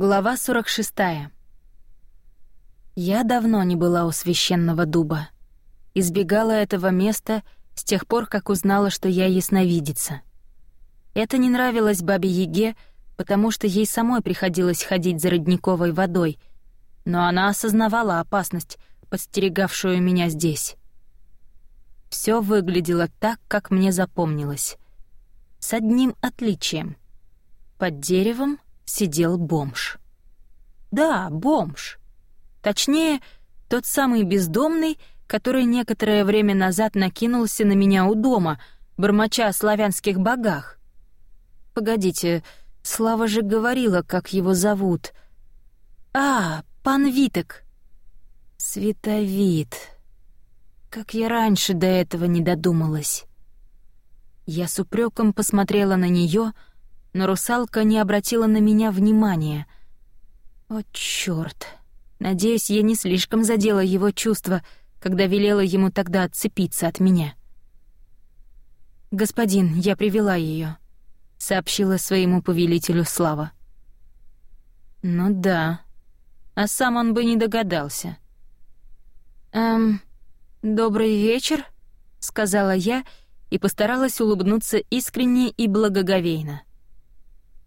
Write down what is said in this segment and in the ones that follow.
Глава 46. Я давно не была у священного дуба. Избегала этого места с тех пор, как узнала, что я ясновидица. Это не нравилось бабе Еге, потому что ей самой приходилось ходить за родниковой водой, но она осознавала опасность, подстерегавшую меня здесь. Все выглядело так, как мне запомнилось. С одним отличием. Под деревом — сидел бомж. Да, бомж. Точнее, тот самый бездомный, который некоторое время назад накинулся на меня у дома, бормоча о славянских богах. Погодите, Слава же говорила, как его зовут. А, пан Виток. Световид. Как я раньше до этого не додумалась. Я с упреком посмотрела на нее, но русалка не обратила на меня внимания. О, чёрт. Надеюсь, я не слишком задела его чувства, когда велела ему тогда отцепиться от меня. «Господин, я привела её», — сообщила своему повелителю Слава. «Ну да, а сам он бы не догадался». «Эм, добрый вечер», — сказала я и постаралась улыбнуться искренне и благоговейно.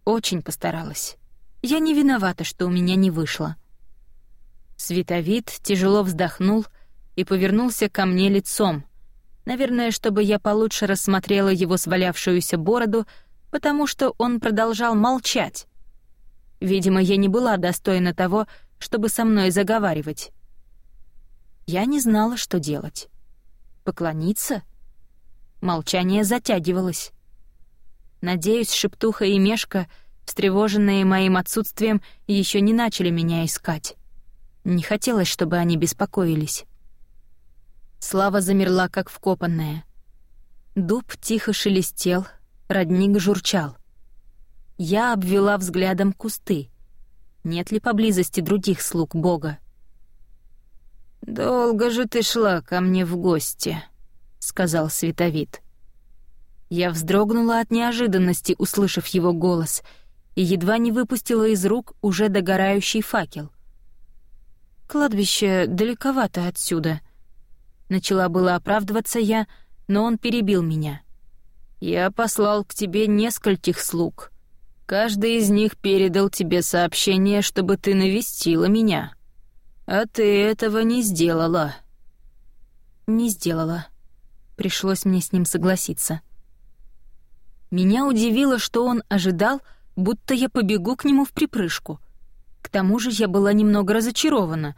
Очень постаралась. Я не виновата, что у меня не вышло. Световид тяжело вздохнул и повернулся ко мне лицом. Наверное, чтобы я получше рассмотрела его свалявшуюся бороду, потому что он продолжал молчать. Видимо, я не была достойна того, чтобы со мной заговаривать. Я не знала, что делать. Поклониться? Молчание затягивалось. Надеюсь, Шептуха и Мешка, встревоженные моим отсутствием, еще не начали меня искать. Не хотелось, чтобы они беспокоились. Слава замерла, как вкопанная. Дуб тихо шелестел, родник журчал. Я обвела взглядом кусты. Нет ли поблизости других слуг Бога? «Долго же ты шла ко мне в гости», — сказал Световид. Я вздрогнула от неожиданности, услышав его голос, и едва не выпустила из рук уже догорающий факел. «Кладбище далековато отсюда». Начала было оправдываться я, но он перебил меня. «Я послал к тебе нескольких слуг. Каждый из них передал тебе сообщение, чтобы ты навестила меня. А ты этого не сделала». «Не сделала». Пришлось мне с ним согласиться. Меня удивило, что он ожидал, будто я побегу к нему в припрыжку. К тому же я была немного разочарована.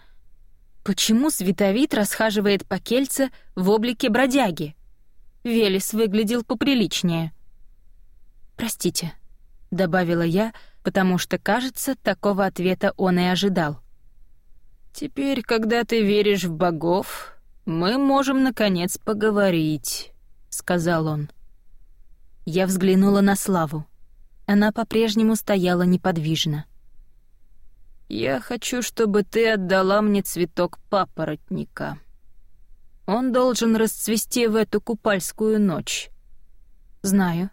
Почему Световид расхаживает по кельце в облике бродяги? Велес выглядел поприличнее. «Простите», — добавила я, потому что, кажется, такого ответа он и ожидал. «Теперь, когда ты веришь в богов, мы можем, наконец, поговорить», — сказал он. Я взглянула на Славу. Она по-прежнему стояла неподвижно. «Я хочу, чтобы ты отдала мне цветок папоротника. Он должен расцвести в эту купальскую ночь». «Знаю».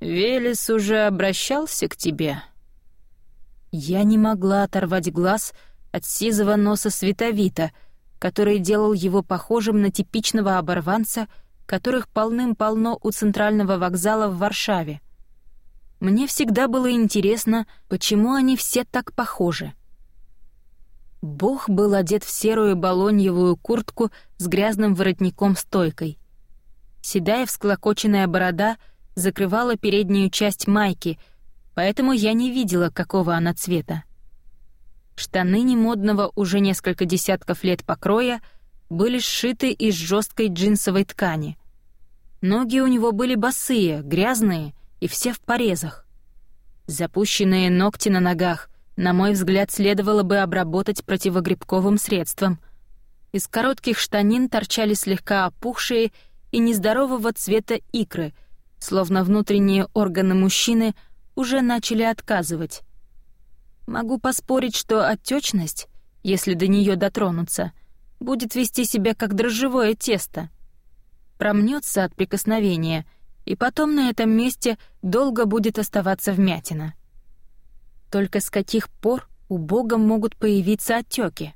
«Велес уже обращался к тебе?» Я не могла оторвать глаз от сизого носа световита, который делал его похожим на типичного оборванца — которых полным-полно у центрального вокзала в Варшаве. Мне всегда было интересно, почему они все так похожи. Бог был одет в серую балоньевую куртку с грязным воротником-стойкой. Седая всклокоченная борода закрывала переднюю часть майки, поэтому я не видела, какого она цвета. Штаны немодного уже несколько десятков лет покроя — были сшиты из жесткой джинсовой ткани. Ноги у него были босые, грязные и все в порезах. Запущенные ногти на ногах, на мой взгляд, следовало бы обработать противогрибковым средством. Из коротких штанин торчали слегка опухшие и нездорового цвета икры, словно внутренние органы мужчины уже начали отказывать. Могу поспорить, что отечность, если до нее дотронуться — будет вести себя как дрожжевое тесто. Промнется от прикосновения, и потом на этом месте долго будет оставаться вмятина. Только с каких пор у Бога могут появиться отеки?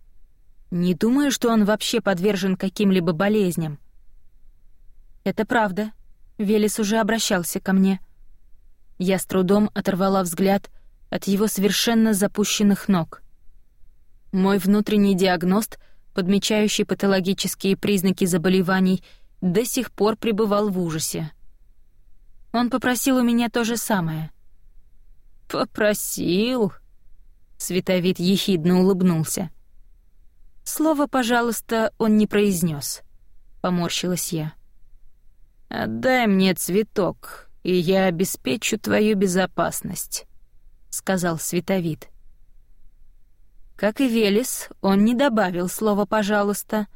Не думаю, что он вообще подвержен каким-либо болезням. Это правда. Велес уже обращался ко мне. Я с трудом оторвала взгляд от его совершенно запущенных ног. Мой внутренний диагност, подмечающий патологические признаки заболеваний, до сих пор пребывал в ужасе. Он попросил у меня то же самое. «Попросил?» Световид ехидно улыбнулся. Слово «пожалуйста» он не произнес. Поморщилась я. «Отдай мне цветок, и я обеспечу твою безопасность», — сказал Световид. Как и Велес, он не добавил слова «пожалуйста»,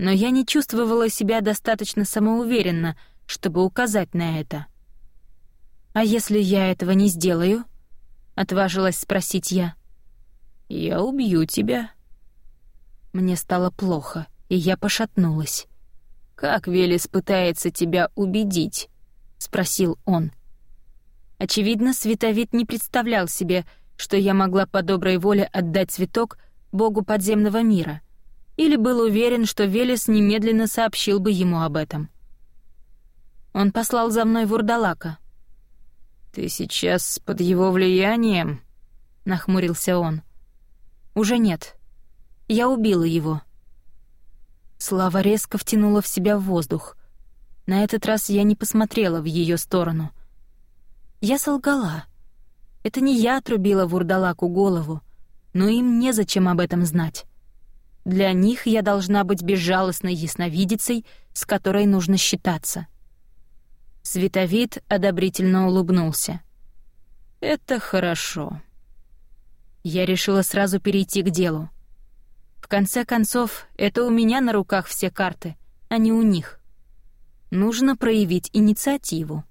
но я не чувствовала себя достаточно самоуверенно, чтобы указать на это. «А если я этого не сделаю?» — отважилась спросить я. «Я убью тебя». Мне стало плохо, и я пошатнулась. «Как Велес пытается тебя убедить?» — спросил он. Очевидно, Световид не представлял себе, что я могла по доброй воле отдать цветок богу подземного мира, или был уверен, что Велес немедленно сообщил бы ему об этом. Он послал за мной вурдалака. «Ты сейчас под его влиянием?» — нахмурился он. «Уже нет. Я убила его». Слава резко втянула в себя воздух. На этот раз я не посмотрела в ее сторону. Я солгала. Это не я отрубила вурдалаку голову, но им незачем об этом знать. Для них я должна быть безжалостной ясновидицей, с которой нужно считаться. Световид одобрительно улыбнулся. «Это хорошо». Я решила сразу перейти к делу. В конце концов, это у меня на руках все карты, а не у них. Нужно проявить инициативу.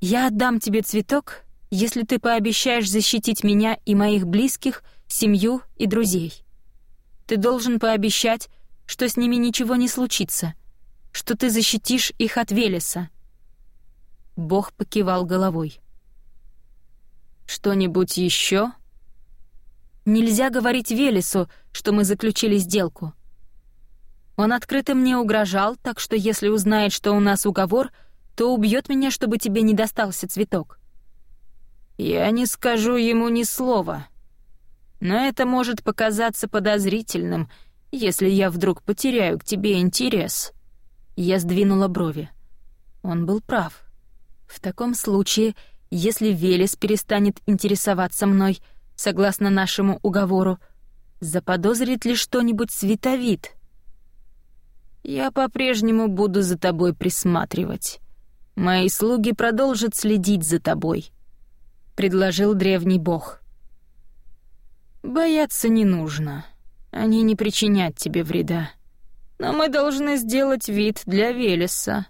Я отдам тебе цветок, если ты пообещаешь защитить меня и моих близких, семью и друзей. Ты должен пообещать, что с ними ничего не случится, что ты защитишь их от Велеса. Бог покивал головой. Что-нибудь еще? Нельзя говорить Велесу, что мы заключили сделку. Он открыто мне угрожал, так что если узнает, что у нас уговор, то убьет меня, чтобы тебе не достался цветок. Я не скажу ему ни слова. Но это может показаться подозрительным, если я вдруг потеряю к тебе интерес. Я сдвинула брови. Он был прав. В таком случае, если Велес перестанет интересоваться мной — согласно нашему уговору, заподозрит ли что-нибудь световид. Я по-прежнему буду за тобой присматривать. Мои слуги продолжат следить за тобой, предложил древний бог. Бояться не нужно. Они не причинят тебе вреда. Но мы должны сделать вид для Велеса.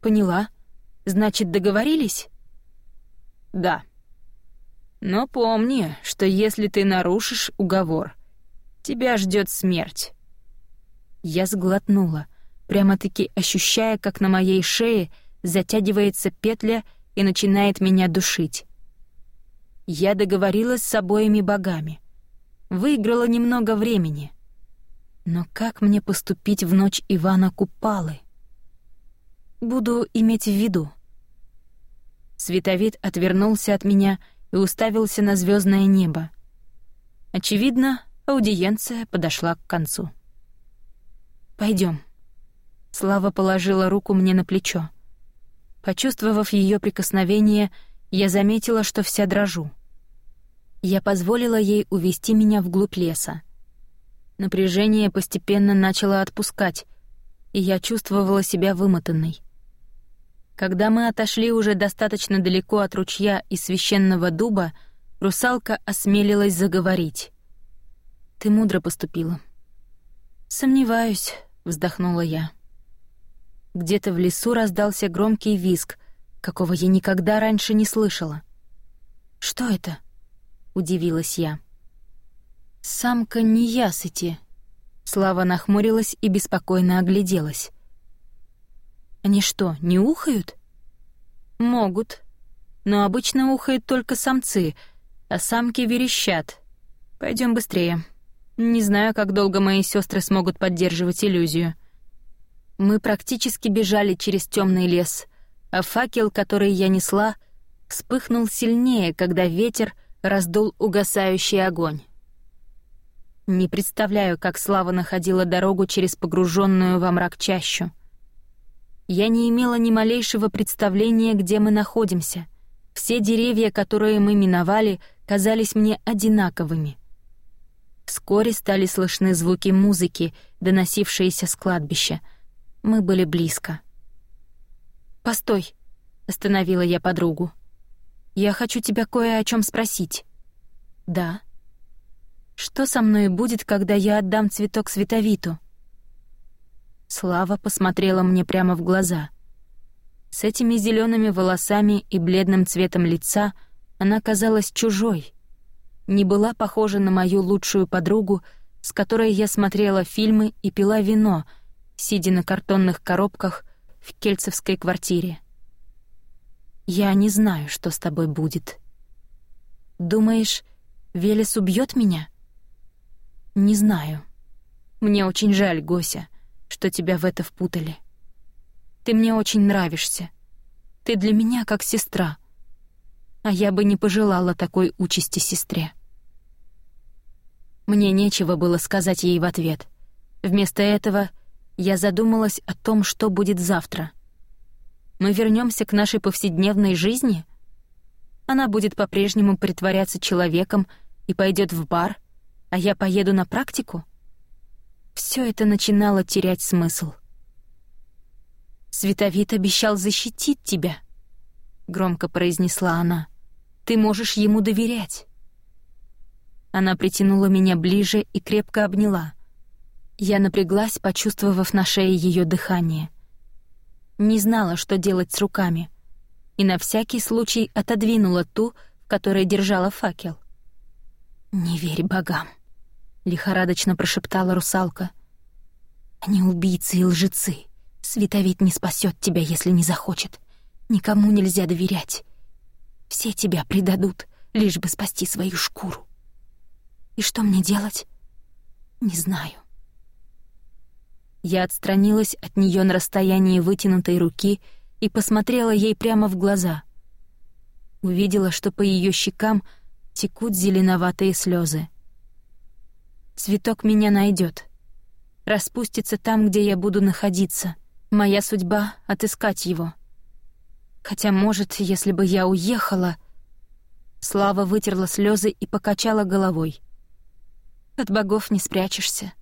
Поняла. Значит, договорились? Да. Но помни, что если ты нарушишь уговор, тебя ждет смерть. Я сглотнула, прямо-таки ощущая, как на моей шее затягивается петля и начинает меня душить. Я договорилась с обоими богами. Выиграла немного времени. Но как мне поступить в ночь Ивана Купалы? Буду иметь в виду. Световид отвернулся от меня и уставился на звездное небо. Очевидно, аудиенция подошла к концу. Пойдем. Слава положила руку мне на плечо. Почувствовав ее прикосновение, я заметила, что вся дрожу. Я позволила ей увести меня вглубь леса. Напряжение постепенно начало отпускать, и я чувствовала себя вымотанной. Когда мы отошли уже достаточно далеко от ручья и священного дуба, русалка осмелилась заговорить. «Ты мудро поступила». «Сомневаюсь», — вздохнула я. Где-то в лесу раздался громкий визг, какого я никогда раньше не слышала. «Что это?» — удивилась я. «Самка неясыти». Слава нахмурилась и беспокойно огляделась. Они что, не ухают? Могут. но обычно ухают только самцы, а самки верещат. Пойдем быстрее. Не знаю, как долго мои сестры смогут поддерживать иллюзию. Мы практически бежали через темный лес, а факел, который я несла, вспыхнул сильнее, когда ветер раздул угасающий огонь. Не представляю, как Слава находила дорогу через погруженную во мрак чащу. Я не имела ни малейшего представления, где мы находимся. Все деревья, которые мы миновали, казались мне одинаковыми. Вскоре стали слышны звуки музыки, доносившиеся с кладбища. Мы были близко. «Постой», — остановила я подругу. «Я хочу тебя кое о чем спросить». «Да». Что со мной будет, когда я отдам цветок Световиту? Слава посмотрела мне прямо в глаза. С этими зелеными волосами и бледным цветом лица она казалась чужой. Не была похожа на мою лучшую подругу, с которой я смотрела фильмы и пила вино, сидя на картонных коробках в кельцевской квартире. «Я не знаю, что с тобой будет. Думаешь, Велес убьет меня?» «Не знаю. Мне очень жаль, Гося, что тебя в это впутали. Ты мне очень нравишься. Ты для меня как сестра. А я бы не пожелала такой участи сестре». Мне нечего было сказать ей в ответ. Вместо этого я задумалась о том, что будет завтра. Мы вернемся к нашей повседневной жизни? Она будет по-прежнему притворяться человеком и пойдет в бар — а я поеду на практику? Все это начинало терять смысл. «Световид обещал защитить тебя», — громко произнесла она. «Ты можешь ему доверять». Она притянула меня ближе и крепко обняла. Я напряглась, почувствовав на шее ее дыхание. Не знала, что делать с руками, и на всякий случай отодвинула ту, в которой держала факел. «Не верь богам», — лихорадочно прошептала русалка. «Они убийцы и лжецы. Световид не спасет тебя, если не захочет. Никому нельзя доверять. Все тебя предадут, лишь бы спасти свою шкуру. И что мне делать? Не знаю». Я отстранилась от нее на расстоянии вытянутой руки и посмотрела ей прямо в глаза. Увидела, что по ее щекам текут зеленоватые слезы. Цветок меня найдет. Распустится там, где я буду находиться. Моя судьба — отыскать его. Хотя, может, если бы я уехала... Слава вытерла слезы и покачала головой. От богов не спрячешься.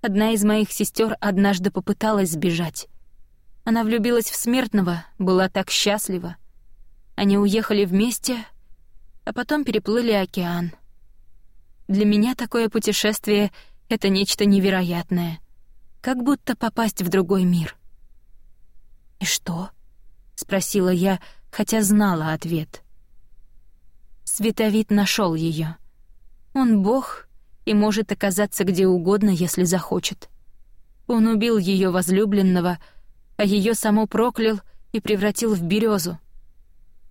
Одна из моих сестер однажды попыталась сбежать. Она влюбилась в смертного, была так счастлива. Они уехали вместе, а потом переплыли океан. Для меня такое путешествие — это нечто невероятное. Как будто попасть в другой мир. «И что?» — спросила я, хотя знала ответ. Световид нашел ее. Он бог и может оказаться где угодно, если захочет. Он убил ее возлюбленного, а ее само проклял и превратил в березу.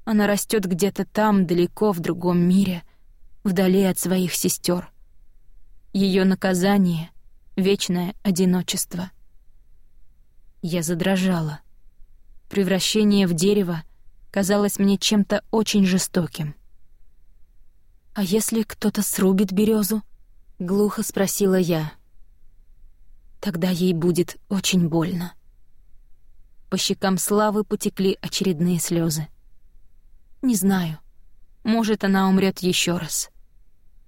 Она растет где-то там, далеко, в другом мире — вдали от своих сестер. Ее наказание — вечное одиночество. Я задрожала. Превращение в дерево казалось мне чем-то очень жестоким. «А если кто-то срубит березу? Глухо спросила я. «Тогда ей будет очень больно». По щекам Славы потекли очередные слезы. «Не знаю. Может, она умрет еще раз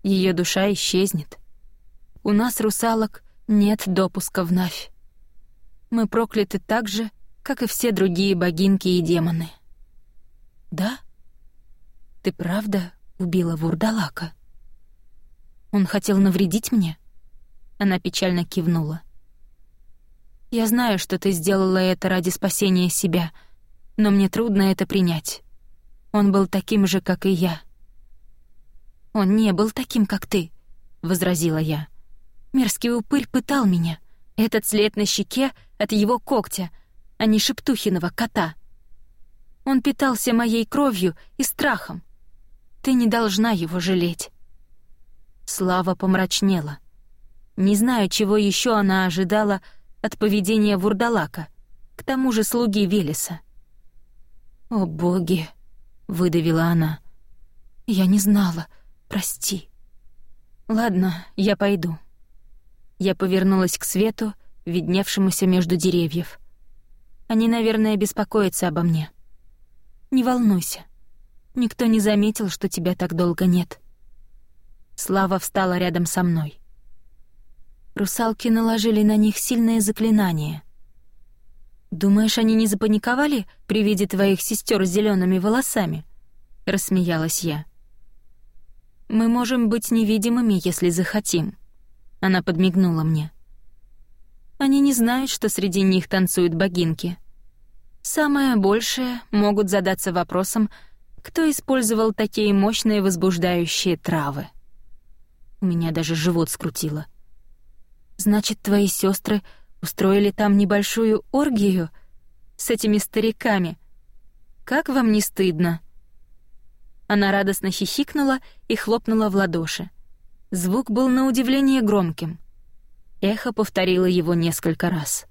ее душа исчезнет. У нас, русалок, нет допуска в Навь. Мы прокляты так же, как и все другие богинки и демоны. Да? Ты правда убила Вурдалака? Он хотел навредить мне? Она печально кивнула. Я знаю, что ты сделала это ради спасения себя, но мне трудно это принять. Он был таким же, как и я. «Он не был таким, как ты», — возразила я. «Мерзкий упырь пытал меня. Этот след на щеке от его когтя, а не Шептухиного кота. Он питался моей кровью и страхом. Ты не должна его жалеть». Слава помрачнела. Не знаю, чего еще она ожидала от поведения Вурдалака, к тому же слуги Велеса. «О, боги!» — выдавила она. «Я не знала. Прости». «Ладно, я пойду». Я повернулась к свету, видневшемуся между деревьев. Они, наверное, беспокоятся обо мне. Не волнуйся. Никто не заметил, что тебя так долго нет. Слава встала рядом со мной. Русалки наложили на них сильное заклинание. «Думаешь, они не запаниковали при виде твоих сестер с зелеными волосами?» — рассмеялась я. «Мы можем быть невидимыми, если захотим», — она подмигнула мне. «Они не знают, что среди них танцуют богинки. Самое большее могут задаться вопросом, кто использовал такие мощные возбуждающие травы. У меня даже живот скрутило. Значит, твои сестры устроили там небольшую оргию с этими стариками. Как вам не стыдно? Она радостно хихикнула и хлопнула в ладоши. Звук был на удивление громким. Эхо повторило его несколько раз.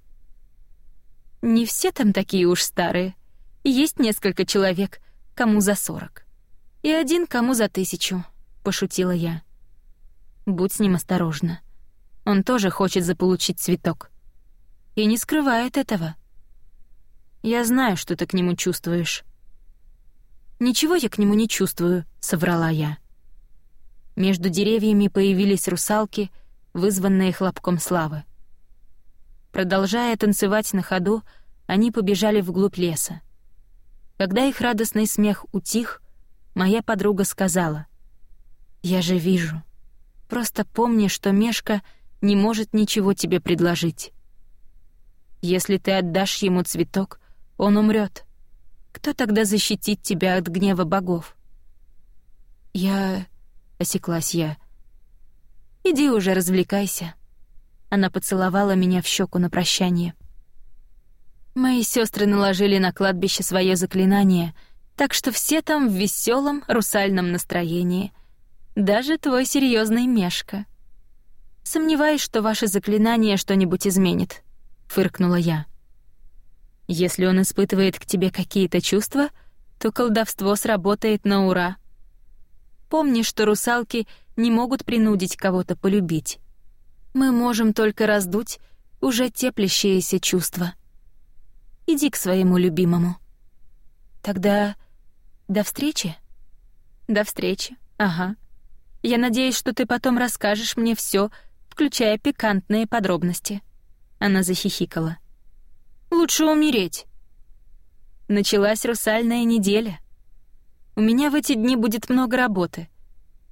Не все там такие уж старые. Есть несколько человек, кому за сорок. И один, кому за тысячу, пошутила я. Будь с ним осторожна. Он тоже хочет заполучить цветок. И не скрывает этого. Я знаю, что ты к нему чувствуешь. Ничего я к нему не чувствую, соврала я. Между деревьями появились русалки, вызванные хлопком славы. Продолжая танцевать на ходу, они побежали вглубь леса. Когда их радостный смех утих, моя подруга сказала, «Я же вижу. Просто помни, что Мешка не может ничего тебе предложить. Если ты отдашь ему цветок, он умрет. Кто тогда защитит тебя от гнева богов?» «Я...» — осеклась я. «Иди уже развлекайся». Она поцеловала меня в щеку на прощание. Мои сестры наложили на кладбище свое заклинание, так что все там в веселом русальном настроении. Даже твой серьезный Мешка. Сомневаюсь, что ваше заклинание что-нибудь изменит, фыркнула я. Если он испытывает к тебе какие-то чувства, то колдовство сработает на ура. Помни, что русалки не могут принудить кого-то полюбить. Мы можем только раздуть уже теплящиеся чувства. Иди к своему любимому. Тогда до встречи? До встречи, ага. Я надеюсь, что ты потом расскажешь мне все, включая пикантные подробности. Она захихикала. Лучше умереть. Началась русальная неделя. У меня в эти дни будет много работы.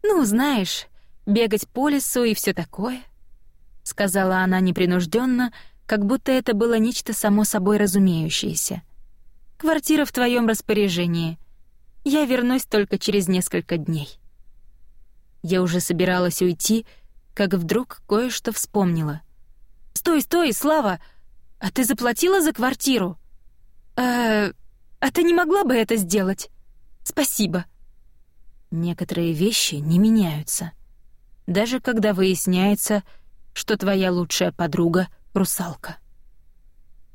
Ну, знаешь, бегать по лесу и все такое — сказала она непринужденно, как будто это было нечто само собой разумеющееся. Квартира в твоем распоряжении. Я вернусь только через несколько дней. Я уже собиралась уйти, как вдруг кое-что вспомнила. Стой, стой, Слава, а ты заплатила за квартиру? Э, а ты не могла бы это сделать? Спасибо. Некоторые вещи не меняются, даже когда выясняется, что твоя лучшая подруга — русалка.